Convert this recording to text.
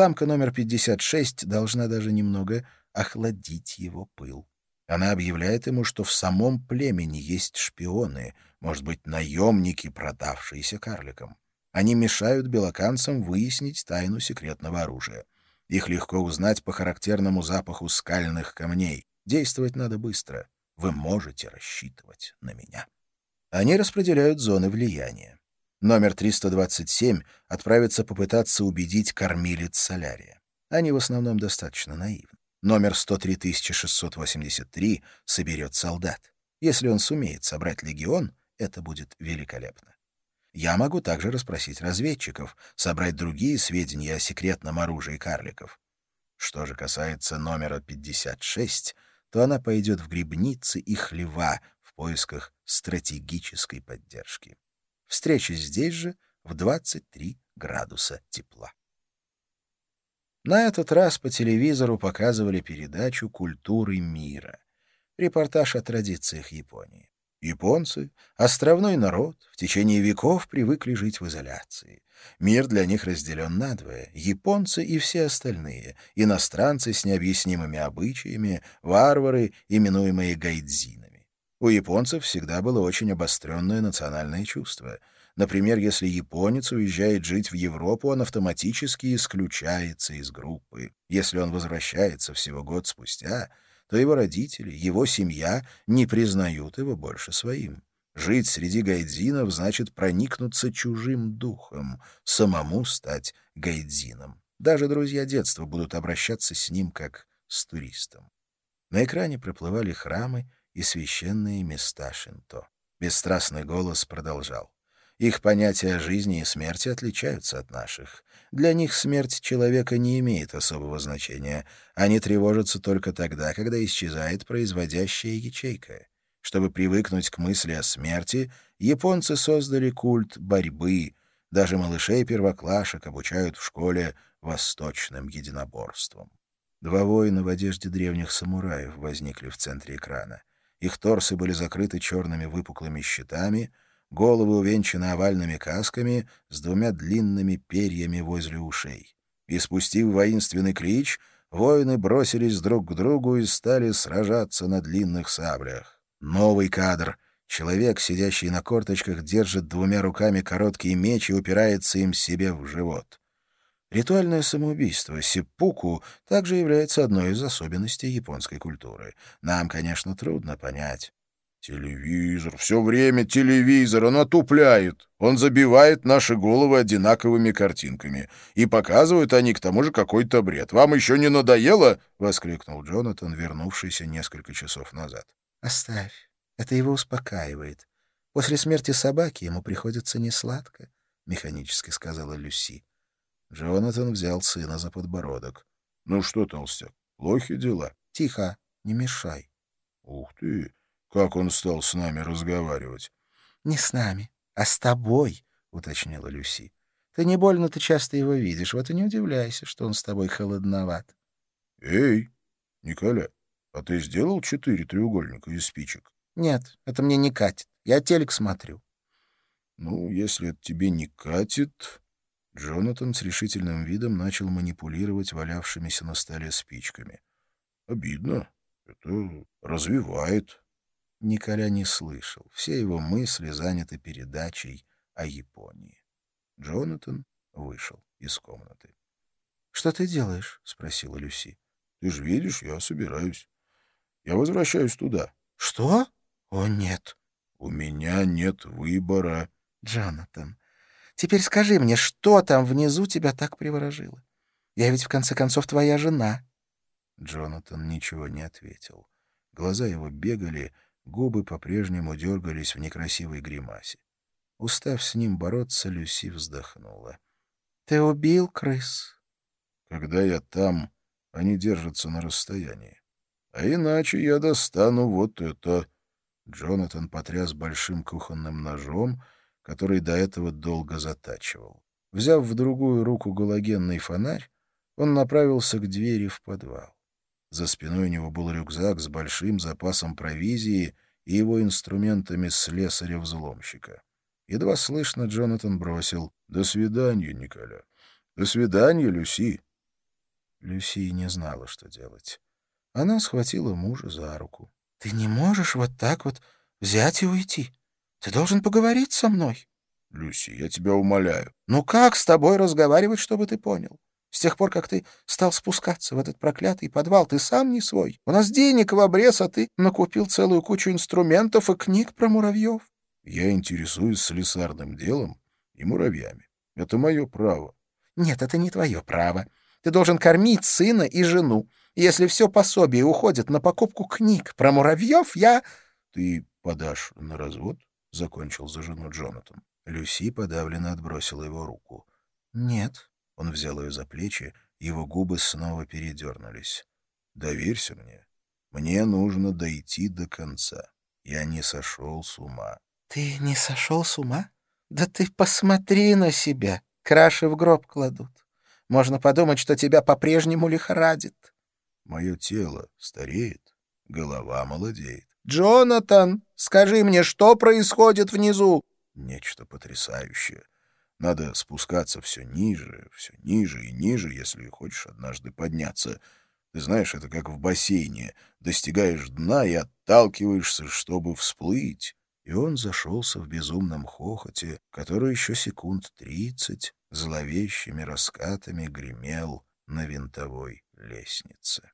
Самка номер 56 должна даже немного охладить его пыл. Она объявляет ему, что в самом племени есть шпионы, может быть, наемники, продавшиеся карликам. Они мешают белоканцам выяснить тайну секретного оружия. Их легко узнать по характерному запаху скальных камней. Действовать надо быстро. Вы можете рассчитывать на меня. Они распределяют зоны влияния. Номер 327 отправится попытаться убедить кормилец Солярия. Они в основном достаточно наивны. Номер 103683 соберет солдат. Если он сумеет собрать легион, это будет великолепно. Я могу также расспросить разведчиков, собрать другие сведения о секретном оружии карликов. Что же касается номера 56, то она пойдет в грибницы и хлева в поисках стратегической поддержки. Встреча здесь же в 23 градуса тепла. На этот раз по телевизору показывали передачу «Культуры мира». Репортаж о традициях Японии. Японцы, островной народ, в течение веков привыкли жить в изоляции. Мир для них разделен надвое — японцы и все остальные, иностранцы с необъяснимыми обычаями, варвары, именуемые гайдзинами. У японцев всегда было очень обостренное национальное чувство. Например, если японец уезжает жить в Европу, он автоматически исключается из группы. Если он возвращается всего год спустя — то его родители, его семья не признают его больше своим. Жить среди гайдзинов значит проникнуться чужим духом, самому стать гайдзином. Даже друзья детства будут обращаться с ним как с туристом. На экране проплывали храмы и священные места Шинто. Бесстрастный голос продолжал. Их понятия о жизни и смерти отличаются от наших. Для них смерть человека не имеет особого значения. Они тревожатся только тогда, когда исчезает производящая ячейка. Чтобы привыкнуть к мысли о смерти, японцы создали культ борьбы. Даже малышей-первоклашек обучают в школе восточным единоборствам. Два воина в одежде древних самураев возникли в центре экрана. Их торсы были закрыты черными выпуклыми щитами — головы увенчаны овальными касками с двумя длинными перьями возле ушей. И спустив воинственный клич, воины бросились друг к другу и стали сражаться на длинных саблях. Новый кадр. Человек, сидящий на корточках, держит двумя руками короткий меч и упирается им себе в живот. Ритуальное самоубийство сиппуку также является одной из особенностей японской культуры. Нам, конечно, трудно понять, Телевизор, все время телевизор, он отупляет. Он забивает наши головы одинаковыми картинками. И показывают они к тому же какой-то бред. Вам еще не надоело? — воскликнул Джонатан, вернувшийся несколько часов назад. — Оставь. Это его успокаивает. После смерти собаки ему приходится несладко, — механически сказала Люси. Джонатан взял сына за подбородок. — Ну что, толстяк, плохи дела? — Тихо, не мешай. — Ух ты! Как он стал с нами разговаривать? — Не с нами, а с тобой, — уточнила Люси. — Ты не больно-то часто его видишь, вот и не удивляйся, что он с тобой холодноват. — Эй, Николя, а ты сделал четыре треугольника из спичек? — Нет, это мне не катит. Я телек смотрю. — Ну, если это тебе не катит... Джонатан с решительным видом начал манипулировать валявшимися на столе спичками. — Обидно. Это развивает. Николя не слышал. Все его мысли заняты передачей о Японии. Джонатан вышел из комнаты. — Что ты делаешь? — спросила Люси. — Ты же видишь, я собираюсь. Я возвращаюсь туда. — Что? О, нет. — У меня нет выбора. — Джонатан, теперь скажи мне, что там внизу тебя так приворожило? Я ведь, в конце концов, твоя жена. Джонатан ничего не ответил. Глаза его бегали, Губы по-прежнему дергались в некрасивой гримасе. Устав с ним бороться, Люси вздохнула. — Ты убил крыс? — Когда я там, они держатся на расстоянии. А иначе я достану вот это. Джонатан потряс большим кухонным ножом, который до этого долго затачивал. Взяв в другую руку галогенный фонарь, он направился к двери в подвал. За спиной у него был рюкзак с большим запасом провизии и его инструментами слесаря-взломщика. Едва слышно Джонатан бросил «До свидания, Николя». «До свидания, Люси». Люси не знала, что делать. Она схватила мужа за руку. — Ты не можешь вот так вот взять и уйти. Ты должен поговорить со мной. — Люси, я тебя умоляю. — Ну как с тобой разговаривать, чтобы ты понял? С тех пор, как ты стал спускаться в этот проклятый подвал, ты сам не свой. У нас денег в обрез, а ты накупил целую кучу инструментов и книг про муравьев. Я интересуюсь слесарным делом и муравьями. Это мое право. Нет, это не твое право. Ты должен кормить сына и жену. Если все пособие уходит на покупку книг про муравьев, я... Ты подашь на развод? — закончил за жену Джонатан. Люси подавленно отбросила его руку. — Нет, он взял ее за плечи, его губы снова передернулись. «Доверься мне. Мне нужно дойти до конца. Я не сошел с ума». «Ты не сошел с ума? Да ты посмотри на себя. Краши в гроб кладут. Можно подумать, что тебя по-прежнему лихорадит». «Мое тело стареет, голова молодеет». «Джонатан, скажи мне, что происходит внизу?» «Нечто потрясающее. Надо спускаться все ниже, все ниже и ниже, если хочешь однажды подняться. Ты знаешь, это как в бассейне. Достигаешь дна и отталкиваешься, чтобы всплыть. И он зашелся в безумном хохоте, который еще секунд тридцать зловещими раскатами гремел на винтовой лестнице.